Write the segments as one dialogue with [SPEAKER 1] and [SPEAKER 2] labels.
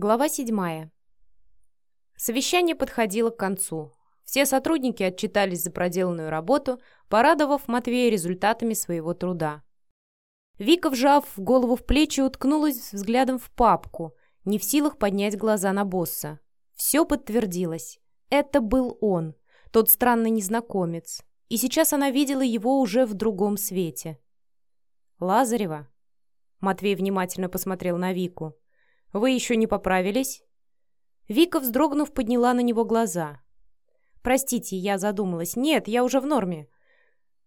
[SPEAKER 1] Глава 7. Совещание подходило к концу. Все сотрудники отчитались за проделанную работу, порадовав Матвея результатами своего труда. Вика, вжав голову в плечи, уткнулась взглядом в папку, не в силах поднять глаза на босса. Все подтвердилось. Это был он, тот странный незнакомец. И сейчас она видела его уже в другом свете. «Лазарева?» Матвей внимательно посмотрел на Вику. Вы еще не поправились?» Вика, вздрогнув, подняла на него глаза. «Простите, я задумалась. Нет, я уже в норме».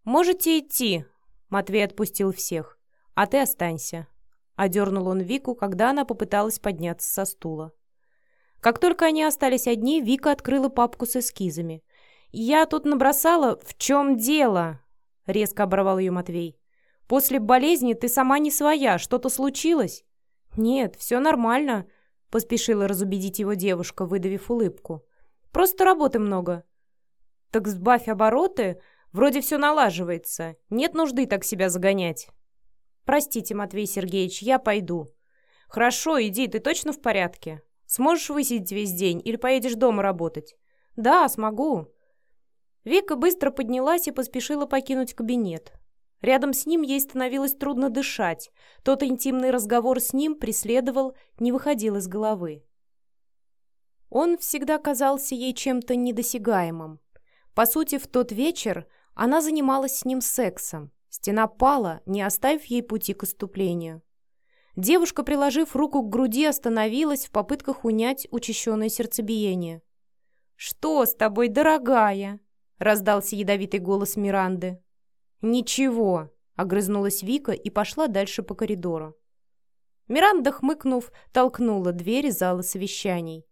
[SPEAKER 1] «Можете идти», — Матвей отпустил всех. «А ты останься», — одернул он Вику, когда она попыталась подняться со стула. Как только они остались одни, Вика открыла папку с эскизами. «Я тут набросала... В чем дело?» — резко оборвал ее Матвей. «После болезни ты сама не своя. Что-то случилось?» «Нет, все нормально», — поспешила разубедить его девушка, выдавив улыбку. «Просто работы много». «Так сбавь обороты, вроде все налаживается. Нет нужды так себя загонять». «Простите, Матвей Сергеевич, я пойду». «Хорошо, иди, ты точно в порядке? Сможешь высидеть весь день или поедешь дома работать?» «Да, смогу». Вика быстро поднялась и поспешила покинуть кабинет. Рядом с ним ей становилось трудно дышать. Тот интимный разговор с ним преследовал, не выходил из головы. Он всегда казался ей чем-то недосягаемым. По сути, в тот вечер она занималась с ним сексом. Стена пала, не оставив ей пути к отступлению. Девушка, приложив руку к груди, остановилась в попытках унять учащенное сердцебиение. «Что с тобой, дорогая?» — раздался ядовитый голос Миранды. «Ничего», — огрызнулась Вика и пошла дальше по коридору. Миранда, хмыкнув, толкнула двери зала совещаний.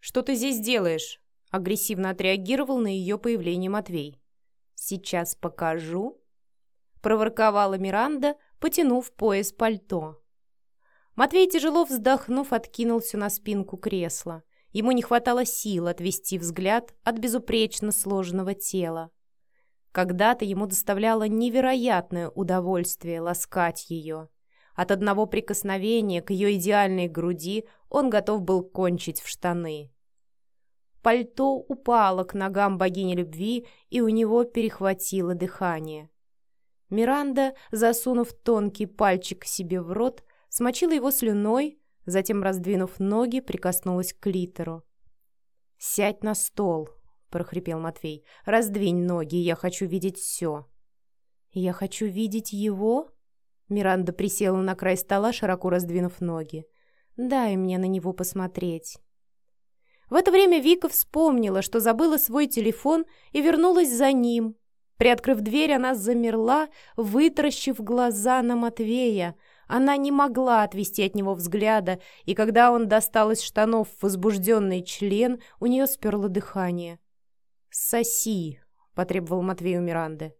[SPEAKER 1] «Что ты здесь делаешь?» — агрессивно отреагировал на ее появление Матвей. «Сейчас покажу», — проворковала Миранда, потянув пояс пальто. Матвей, тяжело вздохнув, откинулся на спинку кресла. Ему не хватало сил отвести взгляд от безупречно сложенного тела. Когда-то ему доставляло невероятное удовольствие ласкать ее. От одного прикосновения к ее идеальной груди он готов был кончить в штаны. Пальто упало к ногам богини любви, и у него перехватило дыхание. Миранда, засунув тонкий пальчик себе в рот, смочила его слюной, затем, раздвинув ноги, прикоснулась к клитору. «Сядь на стол», прохрипел Матвей. «Раздвинь ноги, я хочу видеть все». «Я хочу видеть его?» Миранда присела на край стола, широко раздвинув ноги. «Дай мне на него посмотреть». В это время Вика вспомнила, что забыла свой телефон и вернулась за ним. Приоткрыв дверь, она замерла, вытаращив глаза на Матвея. Она не могла отвести от него взгляда, и когда он достал из штанов возбужденный член, у нее сперло дыхание. «Соси!» — потребовал Матвей у Миранды.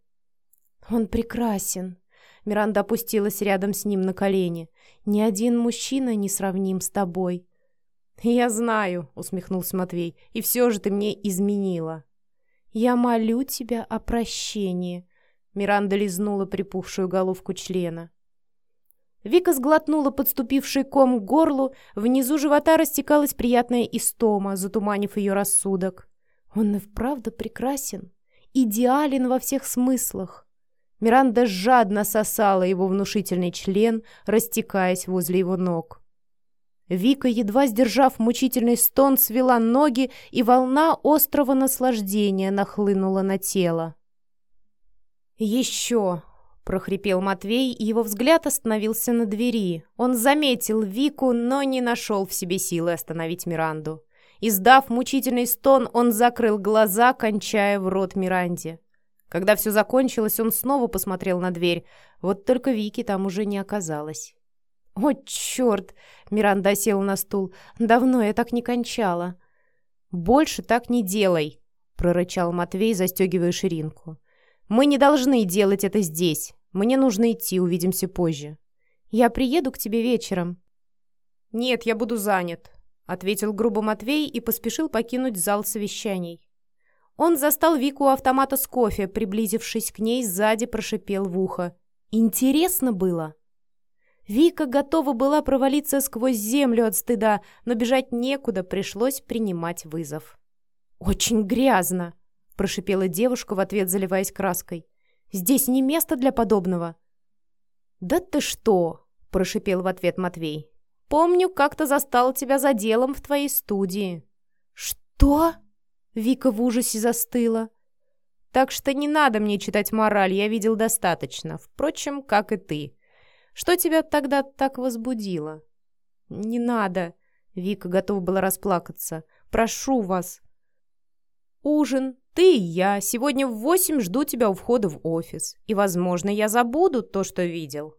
[SPEAKER 1] «Он прекрасен!» Миранда опустилась рядом с ним на колени. «Ни один мужчина не сравним с тобой». «Я знаю», — усмехнулся Матвей, — «и все же ты мне изменила». «Я молю тебя о прощении», — Миранда лизнула припухшую головку члена. Вика сглотнула подступивший ком к горлу, внизу живота растекалась приятная истома, затуманив ее рассудок. Он и вправду прекрасен, идеален во всех смыслах. Миранда жадно сосала его внушительный член, растекаясь возле его ног. Вика, едва сдержав мучительный стон, свела ноги, и волна острого наслаждения нахлынула на тело. «Еще!» — прохрипел Матвей, и его взгляд остановился на двери. Он заметил Вику, но не нашел в себе силы остановить Миранду. Издав мучительный стон, он закрыл глаза, кончая в рот Миранде. Когда все закончилось, он снова посмотрел на дверь. Вот только Вики там уже не оказалось. «О, черт!» — Миранда села на стул. «Давно я так не кончала». «Больше так не делай!» — прорычал Матвей, застегивая ширинку. «Мы не должны делать это здесь. Мне нужно идти, увидимся позже. Я приеду к тебе вечером». «Нет, я буду занят», — ответил грубо Матвей и поспешил покинуть зал совещаний. Он застал Вику у автомата с кофе, приблизившись к ней, сзади прошипел в ухо. «Интересно было!» Вика готова была провалиться сквозь землю от стыда, но бежать некуда, пришлось принимать вызов. «Очень грязно!» – прошипела девушка в ответ, заливаясь краской. «Здесь не место для подобного!» «Да ты что!» – прошипел в ответ Матвей. «Помню, как-то застал тебя за делом в твоей студии». «Что?» – Вика в ужасе застыла. «Так что не надо мне читать мораль, я видел достаточно. Впрочем, как и ты. Что тебя тогда так возбудило?» «Не надо!» – Вика готова была расплакаться. «Прошу вас!» «Ужин, ты и я. Сегодня в восемь жду тебя у входа в офис. И, возможно, я забуду то, что видел».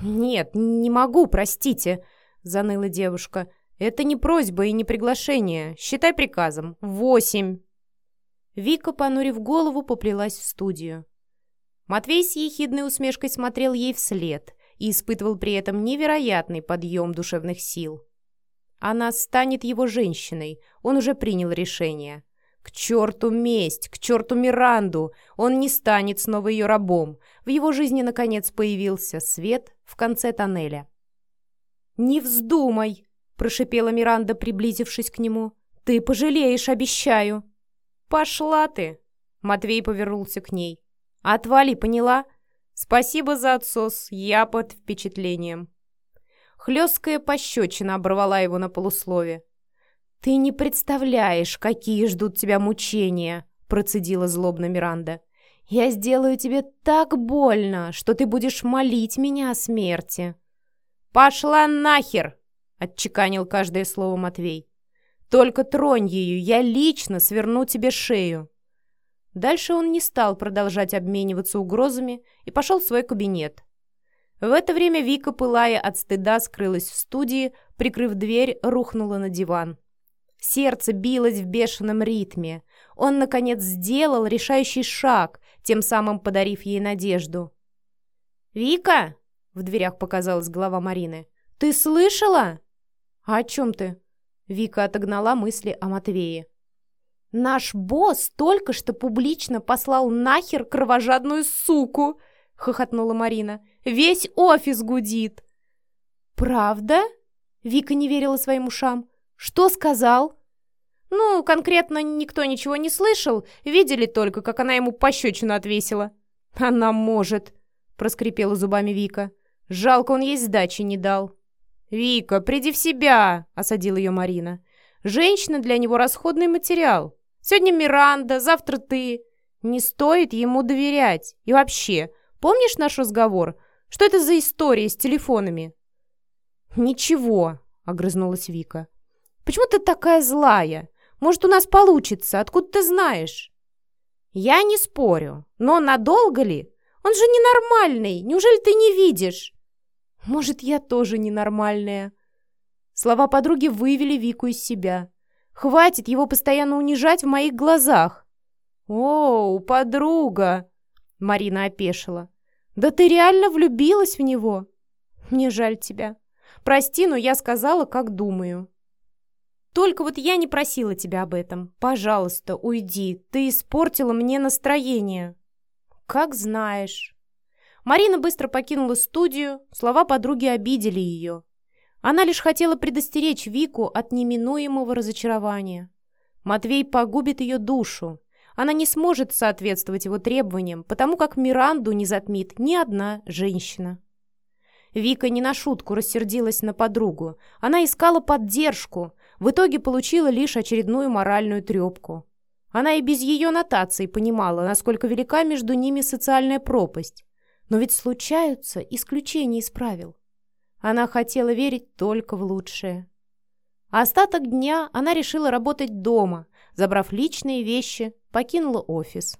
[SPEAKER 1] «Нет, не могу, простите», — заныла девушка. «Это не просьба и не приглашение. Считай приказом. Восемь». Вика, понурив голову, поплелась в студию. Матвей с ехидной усмешкой смотрел ей вслед и испытывал при этом невероятный подъем душевных сил. Она станет его женщиной, он уже принял решение. К черту месть, к черту Миранду! Он не станет снова ее рабом. В его жизни, наконец, появился свет в конце тоннеля. «Не вздумай!» – прошипела Миранда, приблизившись к нему. «Ты пожалеешь, обещаю!» «Пошла ты!» – Матвей повернулся к ней. «Отвали, поняла? Спасибо за отсос, я под впечатлением». Хлесткая пощечина оборвала его на полуслове. «Ты не представляешь, какие ждут тебя мучения!» процедила злобно Миранда. «Я сделаю тебе так больно, что ты будешь молить меня о смерти!» «Пошла нахер!» — отчеканил каждое слово Матвей. «Только тронь ее, я лично сверну тебе шею!» Дальше он не стал продолжать обмениваться угрозами и пошел в свой кабинет. В это время Вика, пылая от стыда, скрылась в студии, прикрыв дверь, рухнула на диван. Сердце билось в бешеном ритме. Он, наконец, сделал решающий шаг, тем самым подарив ей надежду. «Вика!» — в дверях показалась голова Марины. «Ты слышала?» «А о чем ты?» Вика отогнала мысли о Матвее. «Наш босс только что публично послал нахер кровожадную суку!» — хохотнула Марина. «Весь офис гудит!» «Правда?» — Вика не верила своим ушам. «Что сказал?» «Ну, конкретно никто ничего не слышал. Видели только, как она ему пощечину отвесила». «Она может», — проскрипела зубами Вика. «Жалко, он ей сдачи не дал». «Вика, приди в себя!» — осадила ее Марина. «Женщина для него расходный материал. Сегодня Миранда, завтра ты. Не стоит ему доверять. И вообще, помнишь наш разговор? Что это за история с телефонами?» «Ничего», — огрызнулась Вика. Почему ты такая злая? Может, у нас получится? Откуда ты знаешь?» «Я не спорю. Но надолго ли? Он же ненормальный. Неужели ты не видишь?» «Может, я тоже ненормальная?» Слова подруги вывели Вику из себя. «Хватит его постоянно унижать в моих глазах!» «О, подруга!» Марина опешила. «Да ты реально влюбилась в него?» «Мне жаль тебя. Прости, но я сказала, как думаю». Только вот я не просила тебя об этом. Пожалуйста, уйди. Ты испортила мне настроение. Как знаешь. Марина быстро покинула студию. Слова подруги обидели ее. Она лишь хотела предостеречь Вику от неминуемого разочарования. Матвей погубит ее душу. Она не сможет соответствовать его требованиям, потому как Миранду не затмит ни одна женщина. Вика не на шутку рассердилась на подругу. Она искала поддержку, в итоге получила лишь очередную моральную трепку. Она и без ее нотаций понимала, насколько велика между ними социальная пропасть. Но ведь случаются исключения из правил. Она хотела верить только в лучшее. Остаток дня она решила работать дома, забрав личные вещи, покинула офис.